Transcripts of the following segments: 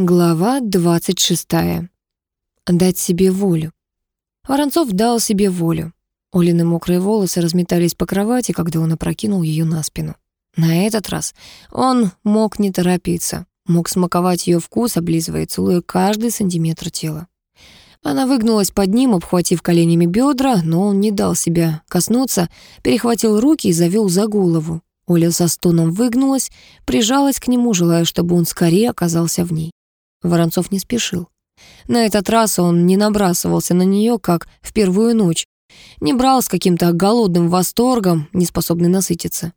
Глава 26. Дать себе волю. Воронцов дал себе волю. Олины мокрые волосы разметались по кровати, когда он опрокинул ее на спину. На этот раз он мог не торопиться, мог смаковать ее вкус, облизывая и целуя каждый сантиметр тела. Она выгнулась под ним, обхватив коленями бедра, но он не дал себя коснуться, перехватил руки и завел за голову. Оля со стоном выгнулась, прижалась к нему, желая, чтобы он скорее оказался в ней. Воронцов не спешил. На этот раз он не набрасывался на нее, как в первую ночь, не брал с каким-то голодным восторгом, не способный насытиться.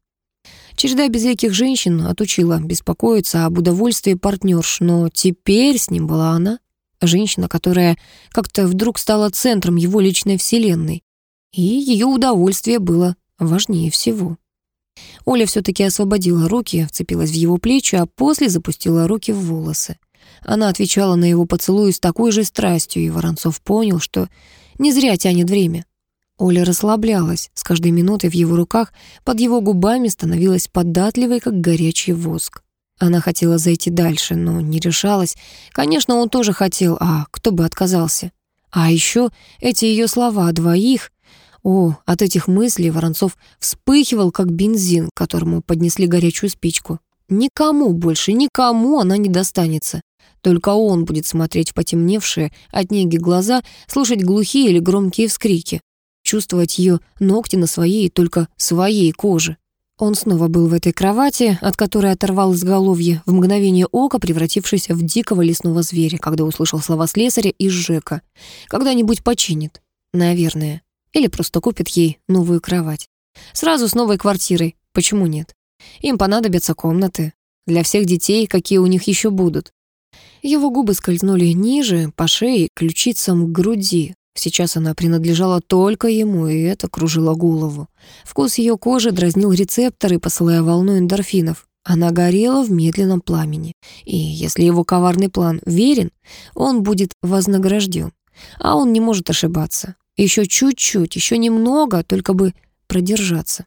Череда безликих женщин отучила беспокоиться об удовольствии партнерш, но теперь с ним была она, женщина, которая как-то вдруг стала центром его личной вселенной, и ее удовольствие было важнее всего. Оля все-таки освободила руки, вцепилась в его плечи, а после запустила руки в волосы. Она отвечала на его поцелуй с такой же страстью, и Воронцов понял, что не зря тянет время. Оля расслаблялась, с каждой минутой в его руках под его губами становилась податливой, как горячий воск. Она хотела зайти дальше, но не решалась. Конечно, он тоже хотел, а кто бы отказался? А еще эти ее слова о двоих. О, от этих мыслей Воронцов вспыхивал, как бензин, которому поднесли горячую спичку. Никому больше, никому она не достанется. Только он будет смотреть в потемневшие от неги глаза, слушать глухие или громкие вскрики, чувствовать ее ногти на своей, только своей коже. Он снова был в этой кровати, от которой оторвал изголовье, в мгновение ока превратившись в дикого лесного зверя, когда услышал слова слесаря и Жека. Когда-нибудь починит. Наверное. Или просто купит ей новую кровать. Сразу с новой квартирой. Почему нет? Им понадобятся комнаты. Для всех детей, какие у них еще будут. Его губы скользнули ниже, по шее, ключицам к груди. Сейчас она принадлежала только ему, и это кружило голову. Вкус ее кожи дразнил рецепторы, посылая волну эндорфинов. Она горела в медленном пламени. И если его коварный план верен, он будет вознагражден. А он не может ошибаться. Еще чуть-чуть, еще немного, только бы продержаться.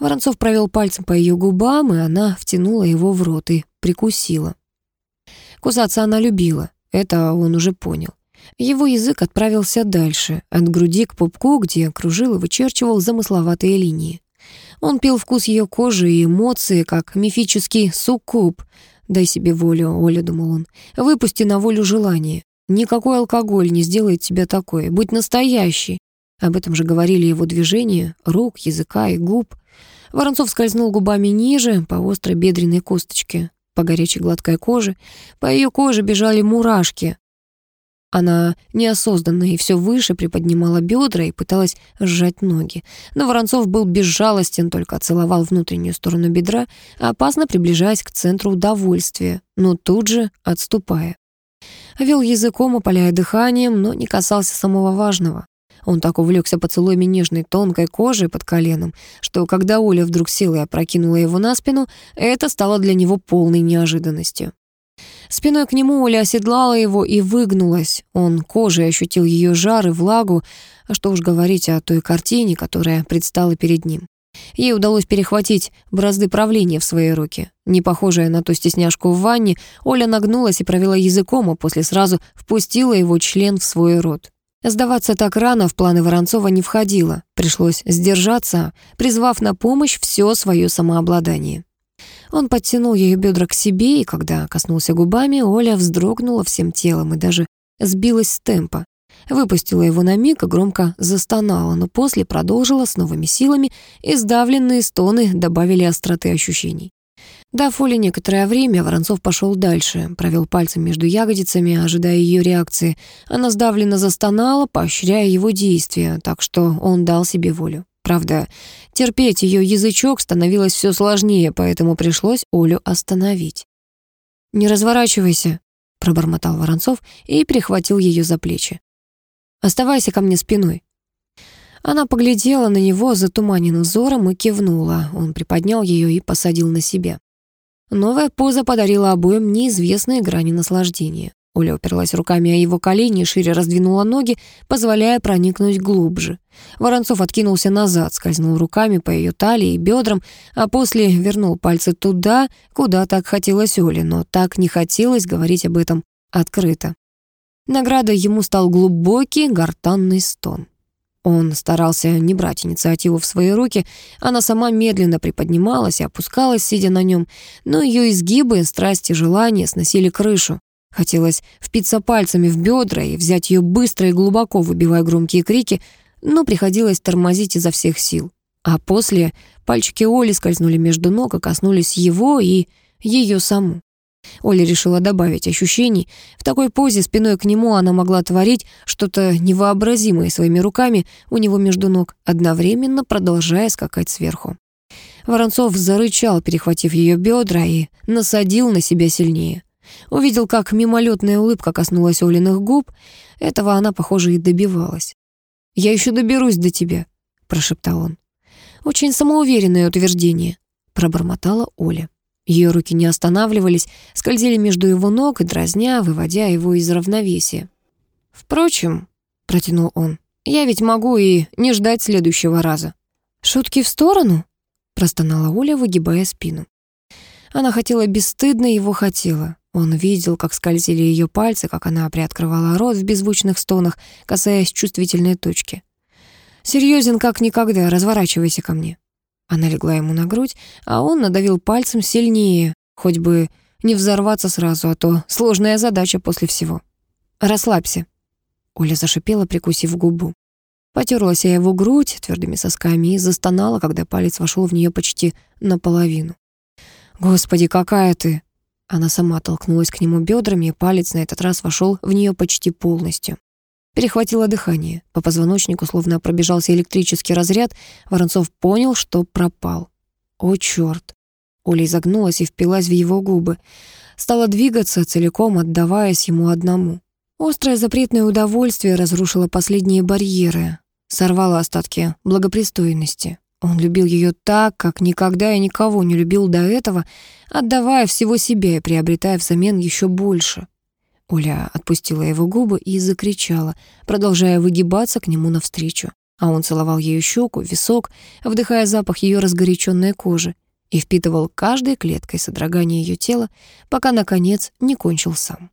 Воронцов провел пальцем по ее губам, и она втянула его в рот и прикусила. Кусаться она любила, это он уже понял. Его язык отправился дальше, от груди к пупку, где кружил и вычерчивал замысловатые линии. Он пил вкус ее кожи и эмоции, как мифический суккуб. «Дай себе волю, Оля», — думал он, — «выпусти на волю желание. Никакой алкоголь не сделает тебя такой. Будь настоящий». Об этом же говорили его движения, рук, языка и губ. Воронцов скользнул губами ниже, по острой бедренной косточке по горячей гладкой коже. По ее коже бежали мурашки. Она неосознанно и все выше приподнимала бедра и пыталась сжать ноги. Но Воронцов был безжалостен, только целовал внутреннюю сторону бедра, опасно приближаясь к центру удовольствия, но тут же отступая. Вел языком, опаляя дыханием, но не касался самого важного. Он так увлекся поцелуями нежной тонкой кожи под коленом, что когда Оля вдруг и опрокинула его на спину, это стало для него полной неожиданностью. Спиной к нему Оля оседлала его и выгнулась. Он кожей ощутил ее жар и влагу, а что уж говорить о той картине, которая предстала перед ним. Ей удалось перехватить бразды правления в свои руки. Не похожая на ту стесняшку в ванне, Оля нагнулась и провела языком, а после сразу впустила его член в свой рот. Сдаваться так рано в планы Воронцова не входило. Пришлось сдержаться, призвав на помощь все свое самообладание. Он подтянул ее бедра к себе, и когда коснулся губами, Оля вздрогнула всем телом и даже сбилась с темпа. Выпустила его на миг и громко застонала, но после продолжила с новыми силами, и сдавленные стоны добавили остроты ощущений. Дав Оле некоторое время, Воронцов пошел дальше, провел пальцем между ягодицами, ожидая ее реакции. Она сдавленно застонала, поощряя его действия, так что он дал себе волю. Правда, терпеть ее язычок становилось все сложнее, поэтому пришлось Олю остановить. «Не разворачивайся», — пробормотал Воронцов и перехватил ее за плечи. «Оставайся ко мне спиной». Она поглядела на него затуманенным взором и кивнула. Он приподнял ее и посадил на себя. Новая поза подарила обоим неизвестные грани наслаждения. Оля уперлась руками о его колени и шире раздвинула ноги, позволяя проникнуть глубже. Воронцов откинулся назад, скользнул руками по ее талии и бедрам, а после вернул пальцы туда, куда так хотелось Оле, но так не хотелось говорить об этом открыто. Наградой ему стал глубокий гортанный стон. Он старался не брать инициативу в свои руки, она сама медленно приподнималась и опускалась, сидя на нем, но ее изгибы, страсти, желания сносили крышу. Хотелось впиться пальцами в бедра и взять ее быстро и глубоко, выбивая громкие крики, но приходилось тормозить изо всех сил. А после пальчики Оли скользнули между ног и коснулись его и ее саму. Оля решила добавить ощущений. В такой позе спиной к нему она могла творить что-то невообразимое своими руками у него между ног, одновременно продолжая скакать сверху. Воронцов зарычал, перехватив ее бедра, и насадил на себя сильнее. Увидел, как мимолетная улыбка коснулась Олиных губ. Этого она, похоже, и добивалась. «Я еще доберусь до тебя», — прошептал он. «Очень самоуверенное утверждение», — пробормотала Оля. Ее руки не останавливались, скользили между его ног и дразня, выводя его из равновесия. «Впрочем», — протянул он, — «я ведь могу и не ждать следующего раза». «Шутки в сторону?» — простонала Оля, выгибая спину. Она хотела бесстыдно его хотела. Он видел, как скользили ее пальцы, как она приоткрывала рот в беззвучных стонах, касаясь чувствительной точки. «Серьезен как никогда, разворачивайся ко мне». Она легла ему на грудь, а он надавил пальцем сильнее, хоть бы не взорваться сразу, а то сложная задача после всего. «Расслабься». Оля зашипела, прикусив губу. Потерлась я его грудь твердыми сосками и застонала, когда палец вошел в нее почти наполовину. «Господи, какая ты!» Она сама толкнулась к нему бедрами, и палец на этот раз вошел в нее почти полностью. Перехватило дыхание. По позвоночнику словно пробежался электрический разряд. Воронцов понял, что пропал. О, черт! Оля изогнулась и впилась в его губы. Стала двигаться, целиком отдаваясь ему одному. Острое запретное удовольствие разрушило последние барьеры, сорвало остатки благопристойности. Он любил ее так, как никогда и никого не любил до этого, отдавая всего себя и приобретая взамен еще больше. Оля отпустила его губы и закричала, продолжая выгибаться к нему навстречу. А он целовал ее щеку, висок, вдыхая запах ее разгоряченной кожи и впитывал каждой клеткой содрогание ее тела, пока, наконец, не кончил сам.